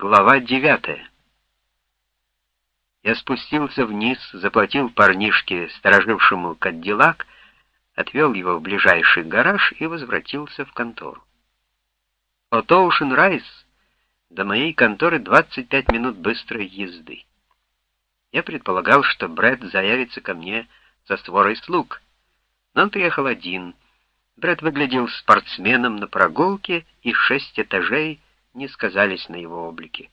Глава девятая. Я спустился вниз, заплатил парнишке, сторожившему Кадиллак, отвел его в ближайший гараж и возвратился в контору. От Оушен Райс до моей конторы 25 минут быстрой езды. Я предполагал, что Брэд заявится ко мне со створой слуг, но он приехал один. Брэд выглядел спортсменом на прогулке, и шесть этажей — не сказались на его облике.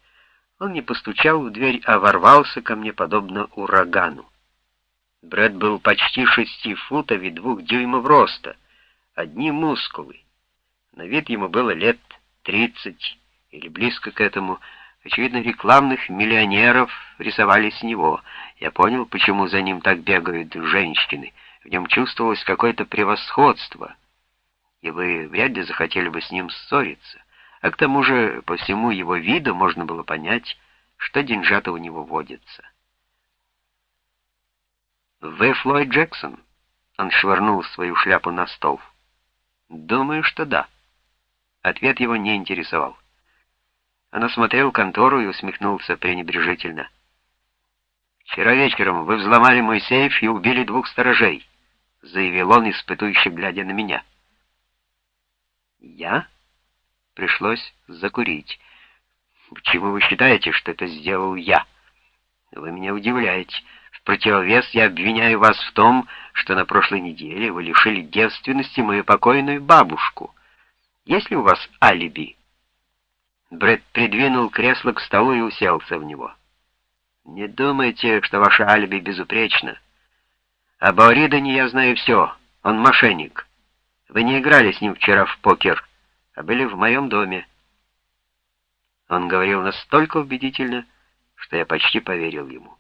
Он не постучал в дверь, а ворвался ко мне подобно урагану. Брэд был почти шести футов и двух дюймов роста, одни мускулы. На вид ему было лет тридцать или близко к этому. Очевидно, рекламных миллионеров рисовали с него. Я понял, почему за ним так бегают женщины. В нем чувствовалось какое-то превосходство, и вы вряд ли захотели бы с ним ссориться. А к тому же, по всему его виду можно было понять, что деньжата у него водятся. «Вы Флойд Джексон?» Он швырнул свою шляпу на стол. «Думаю, что да». Ответ его не интересовал. Он осмотрел контору и усмехнулся пренебрежительно. «Вчера вечером вы взломали мой сейф и убили двух сторожей», заявил он, испытующе глядя на меня. «Я?» Пришлось закурить. Почему вы считаете, что это сделал я? Вы меня удивляете. В противовес я обвиняю вас в том, что на прошлой неделе вы лишили девственности мою покойную бабушку. Есть ли у вас алиби? Брэд придвинул кресло к столу и уселся в него. Не думайте, что ваше алиби безупречно. Об Ауридане я знаю все. Он мошенник. Вы не играли с ним вчера в покер а были в моем доме. Он говорил настолько убедительно, что я почти поверил ему.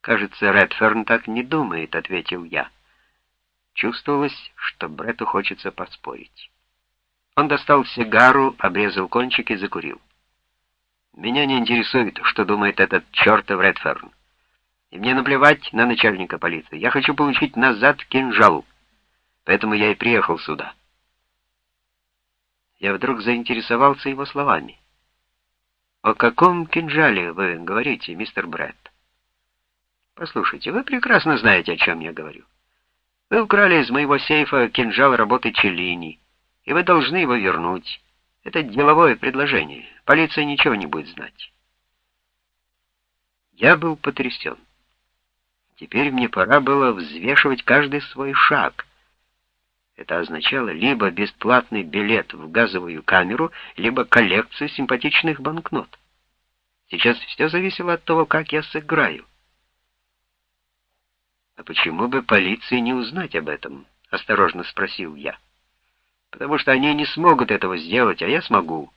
«Кажется, Редферн так не думает», — ответил я. Чувствовалось, что Бретту хочется поспорить. Он достал сигару, обрезал кончик и закурил. «Меня не интересует, что думает этот чертов Редферн. И мне наплевать на начальника полиции. Я хочу получить назад кинжал. Поэтому я и приехал сюда» я вдруг заинтересовался его словами. «О каком кинжале вы говорите, мистер Брэд?» «Послушайте, вы прекрасно знаете, о чем я говорю. Вы украли из моего сейфа кинжал работы Челлини, и вы должны его вернуть. Это деловое предложение. Полиция ничего не будет знать». Я был потрясен. Теперь мне пора было взвешивать каждый свой шаг — это означало либо бесплатный билет в газовую камеру, либо коллекцию симпатичных банкнот. Сейчас все зависело от того, как я сыграю. «А почему бы полиции не узнать об этом?» — осторожно спросил я. «Потому что они не смогут этого сделать, а я смогу.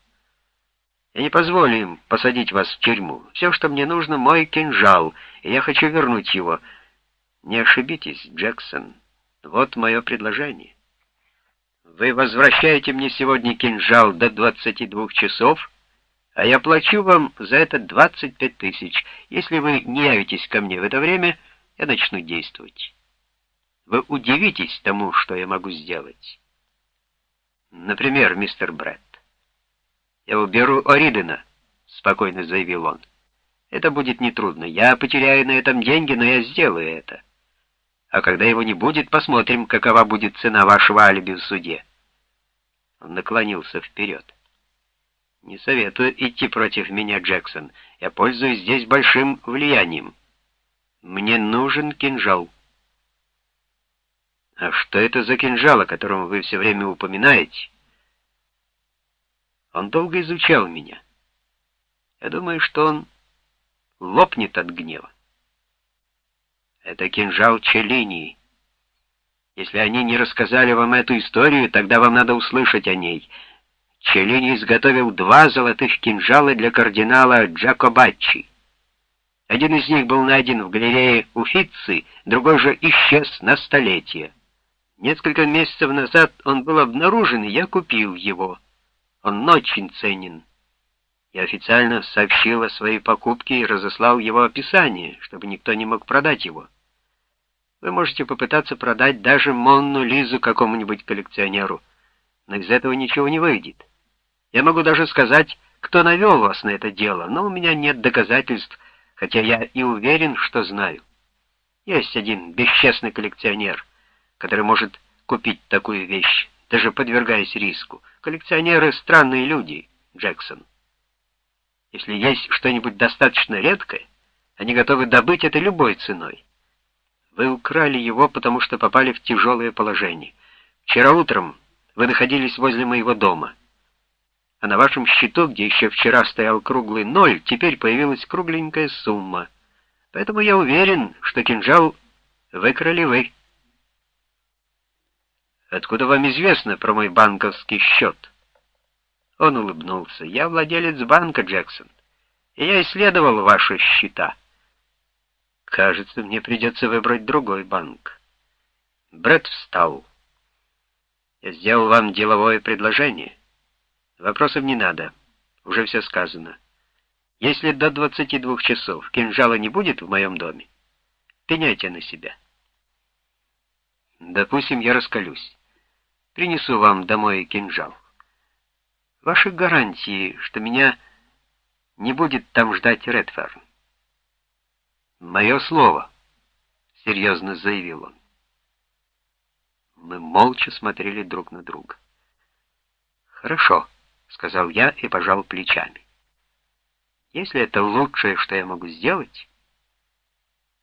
Я не позволю им посадить вас в тюрьму. Все, что мне нужно, мой кинжал, и я хочу вернуть его. Не ошибитесь, Джексон. Вот мое предложение». Вы возвращаете мне сегодня кинжал до 22 часов, а я плачу вам за это 25 тысяч. Если вы не явитесь ко мне в это время, я начну действовать. Вы удивитесь тому, что я могу сделать. Например, мистер Брэд. Я уберу Оридена, спокойно заявил он. Это будет нетрудно. Я потеряю на этом деньги, но я сделаю это. А когда его не будет, посмотрим, какова будет цена вашего алиби в суде. Он наклонился вперед. «Не советую идти против меня, Джексон. Я пользуюсь здесь большим влиянием. Мне нужен кинжал». «А что это за кинжал, о котором вы все время упоминаете?» Он долго изучал меня. Я думаю, что он лопнет от гнева. Это кинжал Челлини. Если они не рассказали вам эту историю, тогда вам надо услышать о ней. Челлини изготовил два золотых кинжала для кардинала Джакобаччи. Один из них был найден в галерее Уфицы, другой же исчез на столетие. Несколько месяцев назад он был обнаружен, и я купил его. Он очень ценен. Я официально сообщил о своей покупке и разослал его описание, чтобы никто не мог продать его. Вы можете попытаться продать даже Монну Лизу какому-нибудь коллекционеру, но из этого ничего не выйдет. Я могу даже сказать, кто навел вас на это дело, но у меня нет доказательств, хотя я и уверен, что знаю. Есть один бесчестный коллекционер, который может купить такую вещь, даже подвергаясь риску. Коллекционеры — странные люди, Джексон. Если есть что-нибудь достаточно редкое, они готовы добыть это любой ценой. Вы украли его, потому что попали в тяжелое положение. Вчера утром вы находились возле моего дома, а на вашем счету, где еще вчера стоял круглый ноль, теперь появилась кругленькая сумма. Поэтому я уверен, что кинжал выкрали вы. Откуда вам известно про мой банковский счет? Он улыбнулся. Я владелец банка, Джексон, и я исследовал ваши счета. Кажется, мне придется выбрать другой банк. Брэд встал. Я сделал вам деловое предложение. Вопросов не надо. Уже все сказано. Если до 22 часов кинжала не будет в моем доме, пеняйте на себя. Допустим, я раскалюсь. Принесу вам домой кинжал. Ваши гарантии, что меня не будет там ждать Редферн. «Мое слово», — серьезно заявил он. Мы молча смотрели друг на друга. «Хорошо», — сказал я и пожал плечами. «Если это лучшее, что я могу сделать,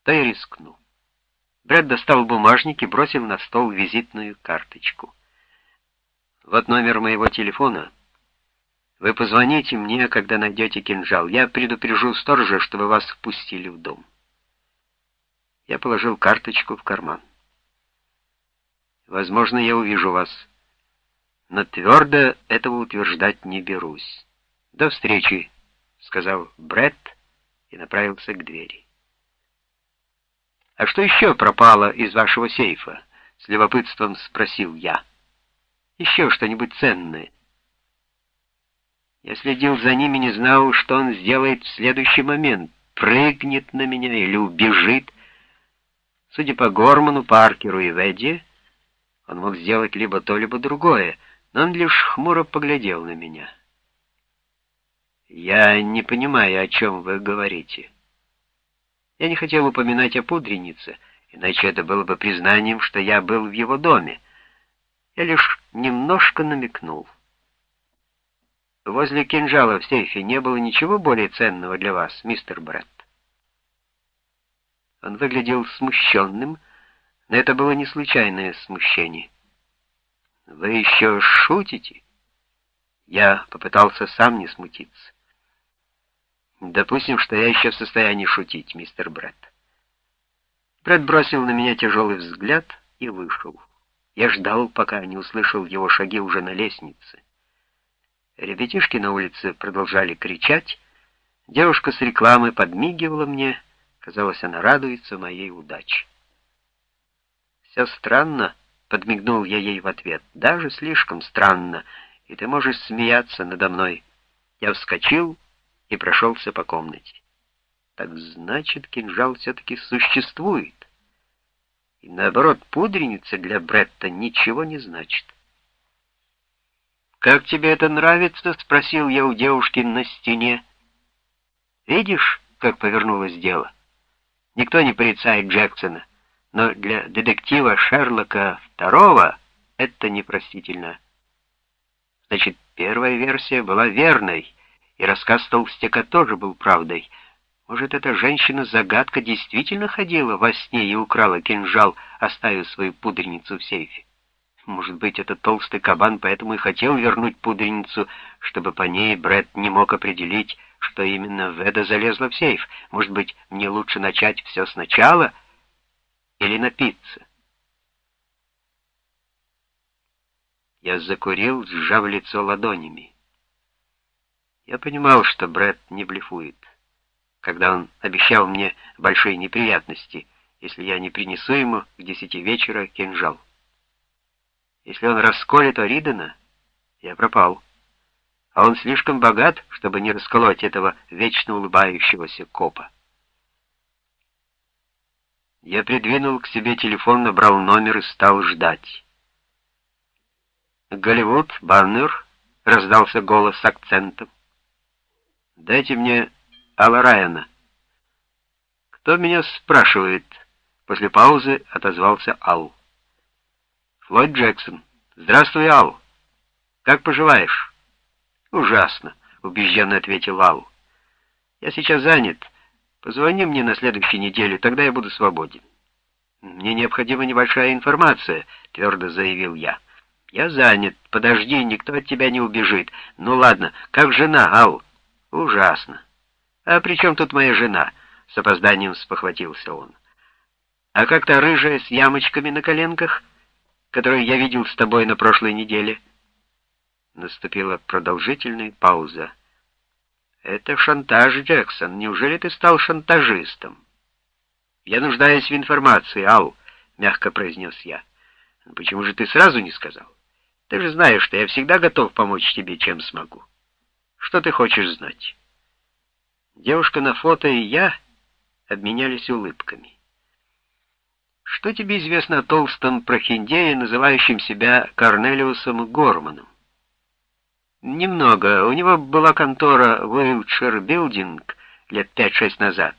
то я рискну». Брэд достал бумажник и бросил на стол визитную карточку. «Вот номер моего телефона. Вы позвоните мне, когда найдете кинжал. Я предупрежу сторожа, чтобы вас впустили в дом». Я положил карточку в карман. Возможно, я увижу вас, но твердо этого утверждать не берусь. До встречи, сказал Бред и направился к двери. А что еще пропало из вашего сейфа? С любопытством спросил я. Еще что-нибудь ценное? Я следил за ним и не знал, что он сделает в следующий момент. Прыгнет на меня или убежит. Судя по Горману, Паркеру и Ведди, он мог сделать либо то, либо другое, но он лишь хмуро поглядел на меня. «Я не понимаю, о чем вы говорите. Я не хотел упоминать о пудренице, иначе это было бы признанием, что я был в его доме. Я лишь немножко намекнул. Возле кинжала в сейфе не было ничего более ценного для вас, мистер Брэд. Он выглядел смущенным, но это было не случайное смущение. «Вы еще шутите?» Я попытался сам не смутиться. «Допустим, что я еще в состоянии шутить, мистер Брэд». Брэд бросил на меня тяжелый взгляд и вышел. Я ждал, пока не услышал его шаги уже на лестнице. Ребятишки на улице продолжали кричать, девушка с рекламы подмигивала мне, Казалось, она радуется моей удаче. «Все странно», — подмигнул я ей в ответ, — «даже слишком странно, и ты можешь смеяться надо мной». Я вскочил и прошелся по комнате. Так значит, кинжал все-таки существует. И наоборот, пудреница для Бретта ничего не значит. «Как тебе это нравится?» — спросил я у девушки на стене. «Видишь, как повернулось дело?» Никто не порицает Джексона, но для детектива Шерлока II это непростительно. Значит, первая версия была верной, и рассказ Толстяка тоже был правдой. Может, эта женщина-загадка действительно ходила во сне и украла кинжал, оставив свою пудреницу в сейфе? Может быть, этот толстый кабан поэтому и хотел вернуть пудреницу, чтобы по ней Брэд не мог определить, что именно Веда залезла в сейф. Может быть, мне лучше начать все сначала или напиться? Я закурил, сжав лицо ладонями. Я понимал, что Брэд не блефует, когда он обещал мне большие неприятности, если я не принесу ему к десяти вечера кинжал. Если он расколет Оридена, я пропал а он слишком богат, чтобы не расколоть этого вечно улыбающегося копа. Я придвинул к себе телефон, набрал номер и стал ждать. «Голливуд, Баннер», — раздался голос с акцентом. Дайте мне Алла Райана. Кто меня спрашивает? После паузы отозвался Ал. Флойд Джексон. Здравствуй, Ал. Как поживаешь? Ужасно, убежденно ответил Ал. Я сейчас занят. Позвони мне на следующей неделе, тогда я буду свободен. Мне необходима небольшая информация, твердо заявил я. Я занят. Подожди, никто от тебя не убежит. Ну ладно, как жена, Ал? Ужасно. А при чем тут моя жена? С опозданием спохватился он. А как то рыжая с ямочками на коленках, которую я видел с тобой на прошлой неделе? Наступила продолжительная пауза. «Это шантаж, Джексон. Неужели ты стал шантажистом?» «Я нуждаюсь в информации, Ал», — мягко произнес я. «Почему же ты сразу не сказал? Ты же знаешь, что я всегда готов помочь тебе, чем смогу. Что ты хочешь знать?» Девушка на фото и я обменялись улыбками. «Что тебе известно о толстом прохиндее, называющем себя Корнелиусом Горманом?» Немного. У него была контора Wiltshire Building лет 5-6 назад.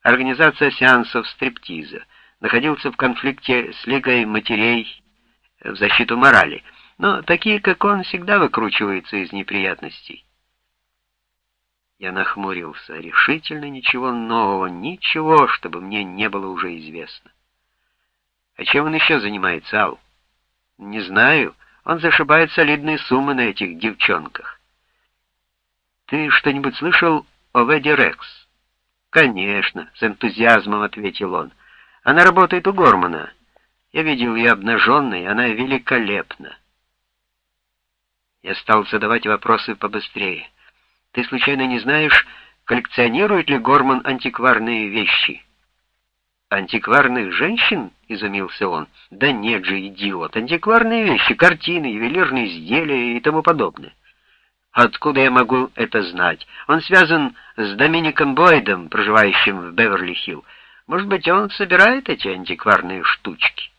Организация сеансов стриптиза. Находился в конфликте с Лигой матерей в защиту морали. Но такие, как он, всегда выкручиваются из неприятностей. Я нахмурился. Решительно ничего нового, ничего, чтобы мне не было уже известно. А чем он еще занимается, Ал? Не знаю. Он зашибает солидные суммы на этих девчонках. Ты что-нибудь слышал о Веди Рекс? Конечно, с энтузиазмом ответил он. Она работает у Гормана. Я видел ее обнаженной, она великолепна. Я стал задавать вопросы побыстрее. Ты случайно не знаешь, коллекционирует ли Горман антикварные вещи? «Антикварных женщин?» — изумился он. «Да нет же, идиот! Антикварные вещи, картины, ювелирные изделия и тому подобное». «Откуда я могу это знать? Он связан с Домиником Бойдом, проживающим в Беверли-Хилл. Может быть, он собирает эти антикварные штучки?»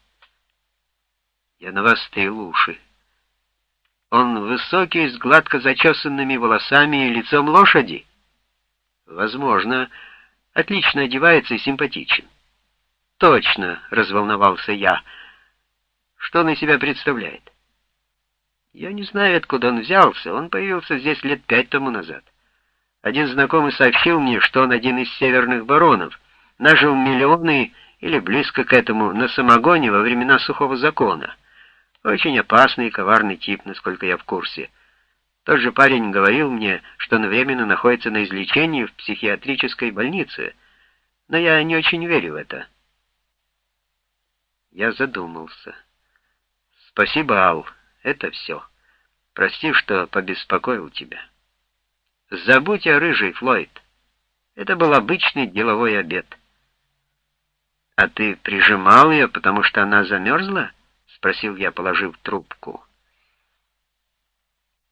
Я навострил уши. Он высокий, с гладко зачесанными волосами и лицом лошади? Возможно, отлично одевается и симпатичен. «Точно!» — разволновался я. «Что он из себя представляет?» «Я не знаю, откуда он взялся. Он появился здесь лет пять тому назад. Один знакомый сообщил мне, что он один из северных баронов, нажил миллионы или близко к этому на самогоне во времена сухого закона. Очень опасный и коварный тип, насколько я в курсе». Тот же парень говорил мне, что он временно находится на излечении в психиатрической больнице, но я не очень верю в это. Я задумался. Спасибо, Ал, это все. Прости, что побеспокоил тебя. Забудь о рыжей, Флойд. Это был обычный деловой обед. А ты прижимал ее, потому что она замерзла? Спросил я, положив трубку.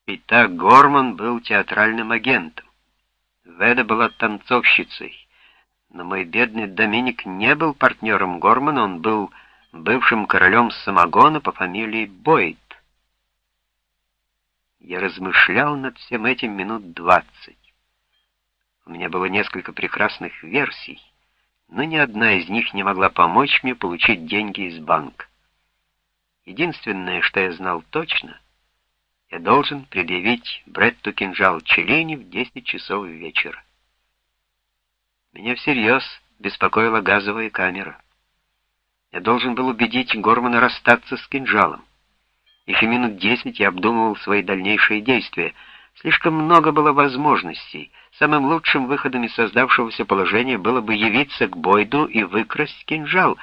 Итак, Горман был театральным агентом. Веда была танцовщицей. Но мой бедный Доминик не был партнером Гормана, он был бывшим королем самогона по фамилии Бойд. Я размышлял над всем этим минут двадцать. У меня было несколько прекрасных версий, но ни одна из них не могла помочь мне получить деньги из банка. Единственное, что я знал точно, я должен предъявить Бретту кинжал Челини в 10 часов вечера. Меня всерьез беспокоила газовая камера. Я должен был убедить Гормана расстаться с кинжалом. Еще минут десять я обдумывал свои дальнейшие действия. Слишком много было возможностей. Самым лучшим выходом из создавшегося положения было бы явиться к Бойду и выкрасть кинжал,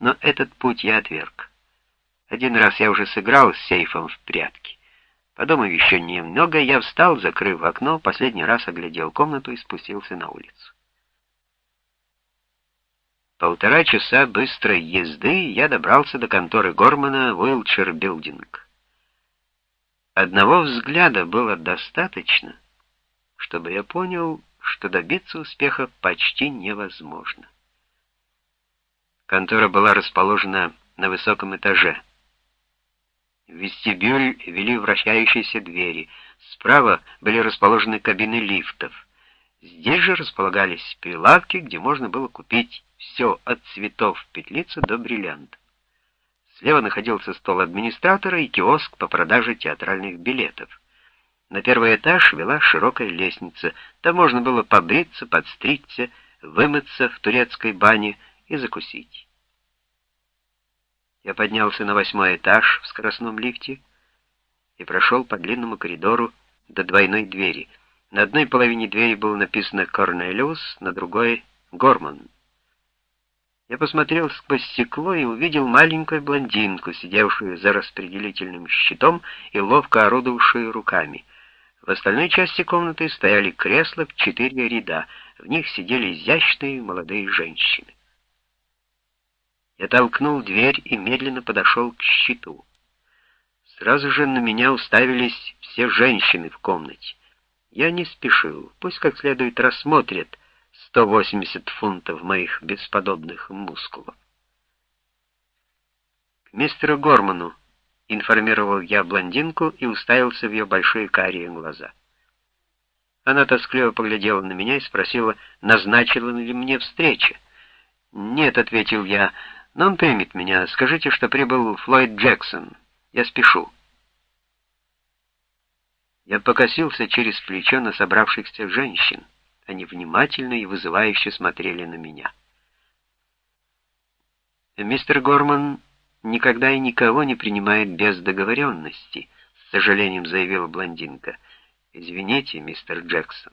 но этот путь я отверг. Один раз я уже сыграл с сейфом в прятки. Подумав еще немного, я встал, закрыв окно, последний раз оглядел комнату и спустился на улицу. Полтора часа быстрой езды я добрался до конторы Гормана Уилчер Билдинг. Одного взгляда было достаточно, чтобы я понял, что добиться успеха почти невозможно. Контора была расположена на высоком этаже. В вестибюль вели вращающиеся двери. Справа были расположены кабины лифтов. Здесь же располагались прилавки, где можно было купить все от цветов петлицы до бриллиантов. Слева находился стол администратора и киоск по продаже театральных билетов. На первый этаж вела широкая лестница. Там можно было побриться, подстричься, вымыться в турецкой бане и закусить. Я поднялся на восьмой этаж в скоростном лифте и прошел по длинному коридору до двойной двери. На одной половине двери было написано «Корнелиус», на другой «Горман». Я посмотрел сквозь стекло и увидел маленькую блондинку, сидевшую за распределительным щитом и ловко орудовавшую руками — в остальной части комнаты стояли кресла в четыре ряда. В них сидели изящные молодые женщины. Я толкнул дверь и медленно подошел к щиту. Сразу же на меня уставились все женщины в комнате. Я не спешил, пусть как следует рассмотрят 180 фунтов моих бесподобных мускулов. К мистеру Горману информировал я блондинку и уставился в ее большие карие глаза. Она тоскливо поглядела на меня и спросила, назначила ли мне встреча. «Нет», — ответил я, — «но он примет меня. Скажите, что прибыл Флойд Джексон. Я спешу». Я покосился через плечо на собравшихся женщин. Они внимательно и вызывающе смотрели на меня. Мистер Горман никогда и никого не принимает без договоренности», — с сожалением заявила блондинка. «Извините, мистер Джексон».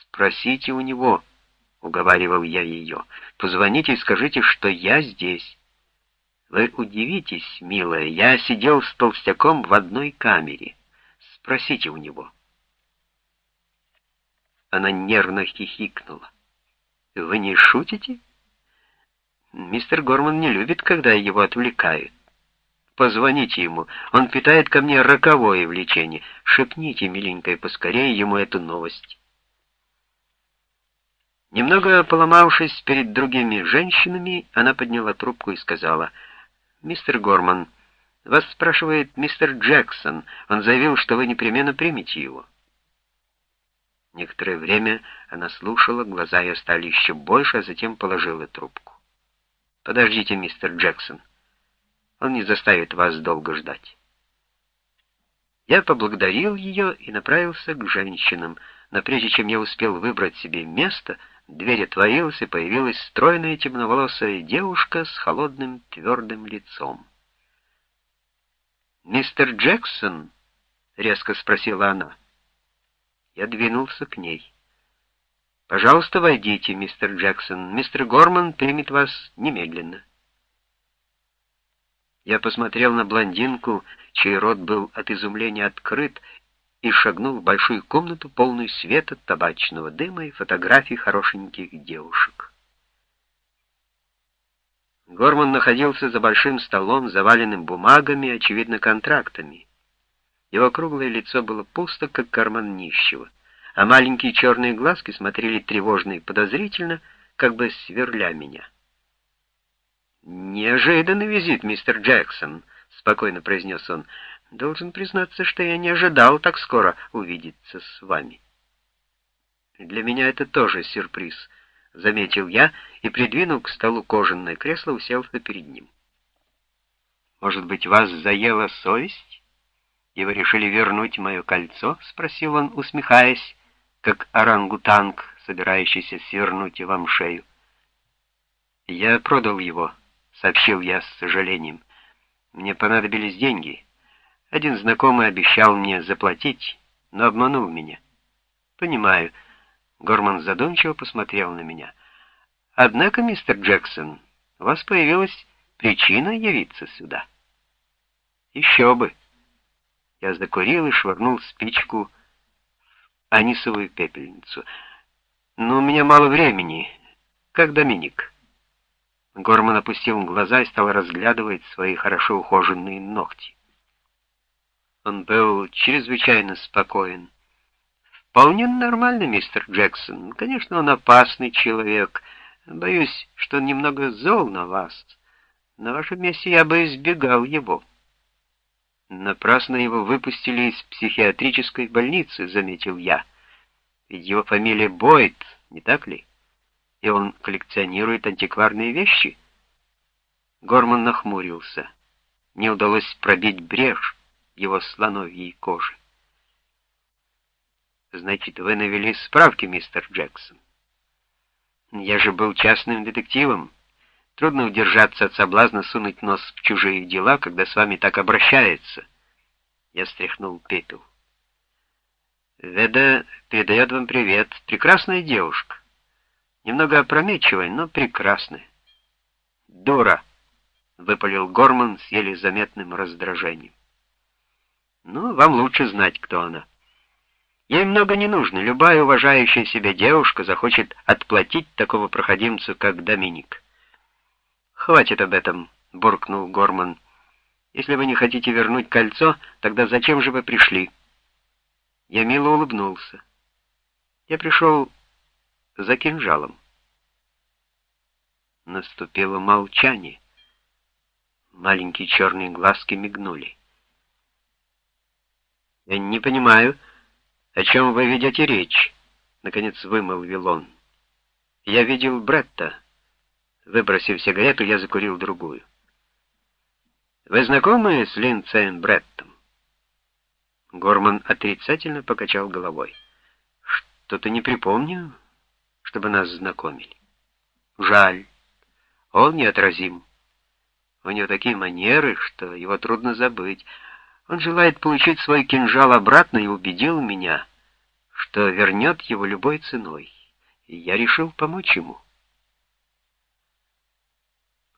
«Спросите у него», — уговаривал я ее. «Позвоните и скажите, что я здесь». «Вы удивитесь, милая, я сидел с толстяком в одной камере. Спросите у него». Она нервно хихикнула. «Вы не шутите?» Мистер Горман не любит, когда его отвлекают. Позвоните ему, он питает ко мне роковое влечение. Шепните, миленькая, поскорее ему эту новость. Немного поломавшись перед другими женщинами, она подняла трубку и сказала, «Мистер Горман, вас спрашивает мистер Джексон. Он заявил, что вы непременно примете его». Некоторое время она слушала, глаза ее стали еще больше, а затем положила трубку. Подождите, мистер Джексон. Он не заставит вас долго ждать. Я поблагодарил ее и направился к женщинам, но прежде чем я успел выбрать себе место, дверь отворилась, и появилась стройная темноволосая девушка с холодным твердым лицом. «Мистер Джексон?» — резко спросила она. Я двинулся к ней. «Пожалуйста, войдите, мистер Джексон. Мистер Горман примет вас немедленно». Я посмотрел на блондинку, чей рот был от изумления открыт, и шагнул в большую комнату, полную света, табачного дыма и фотографий хорошеньких девушек. Горман находился за большим столом, заваленным бумагами, очевидно, контрактами. Его круглое лицо было пусто, как карман нищего а маленькие черные глазки смотрели тревожно и подозрительно, как бы сверля меня. «Неожиданный визит, мистер Джексон», — спокойно произнес он. «Должен признаться, что я не ожидал так скоро увидеться с вами». «Для меня это тоже сюрприз», — заметил я и, придвинув к столу кожаное кресло, уселся перед ним. «Может быть, вас заела совесть, и вы решили вернуть мое кольцо?» — спросил он, усмехаясь как орангутанг, собирающийся свернуть вам шею. «Я продал его», — сообщил я с сожалением. «Мне понадобились деньги. Один знакомый обещал мне заплатить, но обманул меня». «Понимаю». Горман задумчиво посмотрел на меня. «Однако, мистер Джексон, у вас появилась причина явиться сюда». «Еще бы». Я закурил и швырнул спичку анисовую пепельницу. «Но у меня мало времени. Как Доминик?» Горман опустил глаза и стал разглядывать свои хорошо ухоженные ногти. Он был чрезвычайно спокоен. «Вполне нормально, мистер Джексон. Конечно, он опасный человек. Боюсь, что он немного зол на вас. На вашем месте я бы избегал его». Напрасно его выпустили из психиатрической больницы, заметил я. Ведь его фамилия Бойд, не так ли? И он коллекционирует антикварные вещи. Горман нахмурился. Не удалось пробить брешь его слоновьей кожи. Значит, вы навели справки, мистер Джексон. Я же был частным детективом. Трудно удержаться от соблазна сунуть нос в чужие дела, когда с вами так обращаются. Я стряхнул пепел. Веда передает вам привет. Прекрасная девушка. Немного опрометчивая, но прекрасная. Дура, выпалил Горман с еле заметным раздражением. Ну, вам лучше знать, кто она. Ей много не нужно. Любая уважающая себя девушка захочет отплатить такого проходимцу, как Доминик. «Хватит об этом», — буркнул Горман. «Если вы не хотите вернуть кольцо, тогда зачем же вы пришли?» Я мило улыбнулся. Я пришел за кинжалом. Наступило молчание. Маленькие черные глазки мигнули. «Я не понимаю...» «О чем вы ведете речь?» — наконец вымолвил он. «Я видел Бретта». Выбросив сигарету, я закурил другую. «Вы знакомы с Линдсеем Бреттом?» Горман отрицательно покачал головой. «Что-то не припомню, чтобы нас знакомили. Жаль. Он неотразим. У него такие манеры, что его трудно забыть. Он желает получить свой кинжал обратно и убедил меня, что вернет его любой ценой. И я решил помочь ему.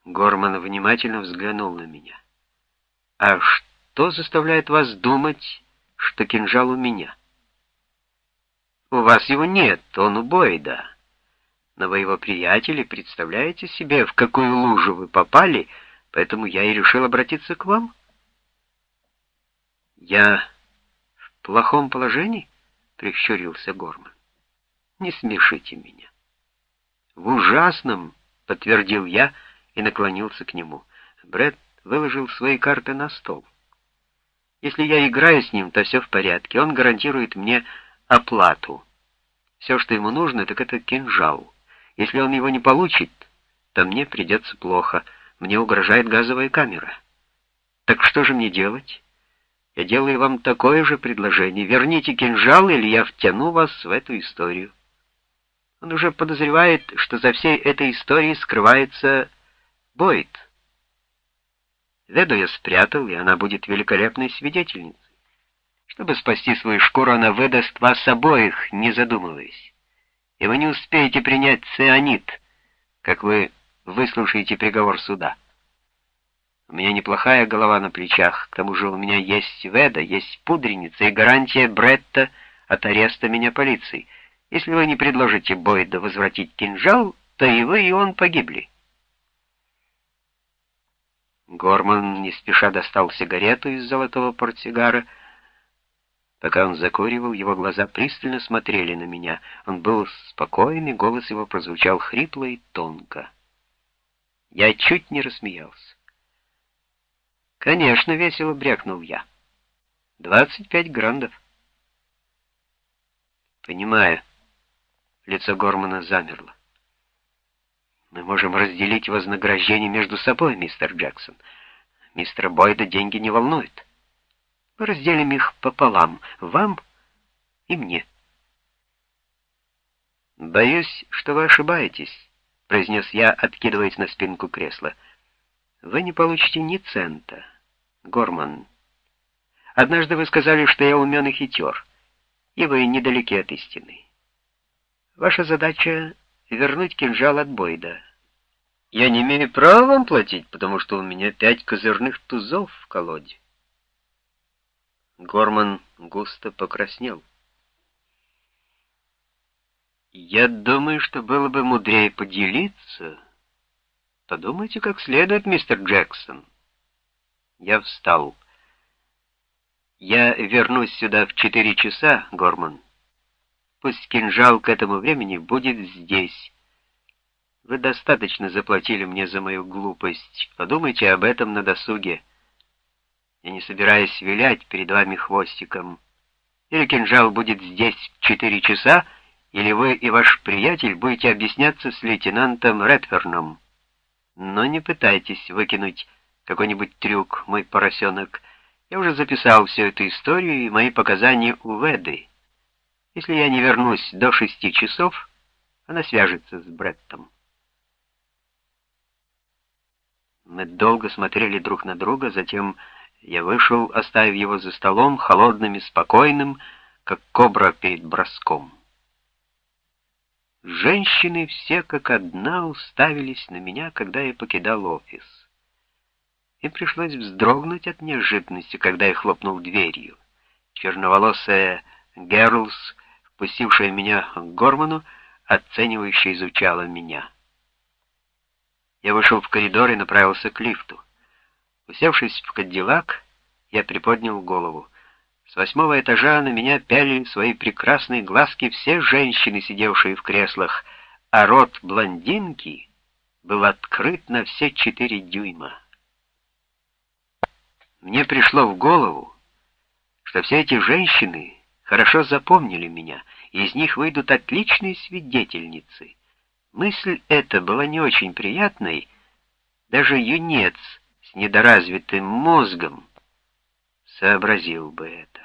Горман внимательно взглянул на меня. «А что заставляет вас думать, что кинжал у меня?» «У вас его нет, он у Бойда. Но вы его приятели, представляете себе, в какую лужу вы попали, поэтому я и решил обратиться к вам». «Я в плохом положении?» — прищурился Горман. «Не смешите меня». «В ужасном», — подтвердил я и наклонился к нему. Брэд выложил свои карты на стол. «Если я играю с ним, то все в порядке. Он гарантирует мне оплату. Все, что ему нужно, так это кинжал. Если он его не получит, то мне придется плохо. Мне угрожает газовая камера. Так что же мне делать?» Я делаю вам такое же предложение. Верните кинжал, или я втяну вас в эту историю. Он уже подозревает, что за всей этой историей скрывается Бойд. Веду я спрятал, и она будет великолепной свидетельницей. Чтобы спасти свою шкуру, она выдаст вас обоих, не задумываясь. И вы не успеете принять цианид, как вы выслушаете приговор суда. У меня неплохая голова на плечах, к тому же у меня есть веда, есть пудреница и гарантия Бретта от ареста меня полицией. Если вы не предложите Бойда возвратить кинжал, то и вы, и он погибли. Горман не спеша достал сигарету из золотого портсигара. Пока он закуривал, его глаза пристально смотрели на меня. Он был спокойный, голос его прозвучал хрипло и тонко. Я чуть не рассмеялся. «Конечно, весело брякнул я. Двадцать пять грандов». «Понимаю». Лицо Гормана замерло. «Мы можем разделить вознаграждение между собой, мистер Джексон. Мистера Бойда деньги не волнуют. Мы разделим их пополам, вам и мне». «Боюсь, что вы ошибаетесь», — произнес я, откидываясь на спинку кресла. «Вы не получите ни цента». Горман, однажды вы сказали, что я умен и хитер, и вы недалеки от истины. Ваша задача — вернуть кинжал от Бойда. Я не имею права вам платить, потому что у меня пять козырных тузов в колоде. Горман густо покраснел. Я думаю, что было бы мудрее поделиться. Подумайте как следует, мистер Джексон. Я встал. «Я вернусь сюда в четыре часа, Горман. Пусть кинжал к этому времени будет здесь. Вы достаточно заплатили мне за мою глупость. Подумайте об этом на досуге. Я не собираюсь вилять перед вами хвостиком. Или кинжал будет здесь в четыре часа, или вы и ваш приятель будете объясняться с лейтенантом Редферном. Но не пытайтесь выкинуть какой-нибудь трюк, мой поросенок. Я уже записал всю эту историю и мои показания у Веды. Если я не вернусь до шести часов, она свяжется с Бреттом. Мы долго смотрели друг на друга, затем я вышел, оставив его за столом, холодным и спокойным, как кобра перед броском. Женщины все как одна уставились на меня, когда я покидал офис. Им пришлось вздрогнуть от неожиданности, когда я хлопнул дверью. Черноволосая Герлс, впустившая меня к Горману, оценивающе изучала меня. Я вышел в коридор и направился к лифту. Усевшись в кадиллак, я приподнял голову. С восьмого этажа на меня пялили свои прекрасные глазки все женщины, сидевшие в креслах, а рот блондинки был открыт на все четыре дюйма. Мне пришло в голову, что все эти женщины хорошо запомнили меня, и из них выйдут отличные свидетельницы. Мысль эта была не очень приятной, даже юнец — недоразвитым мозгом сообразил бы это.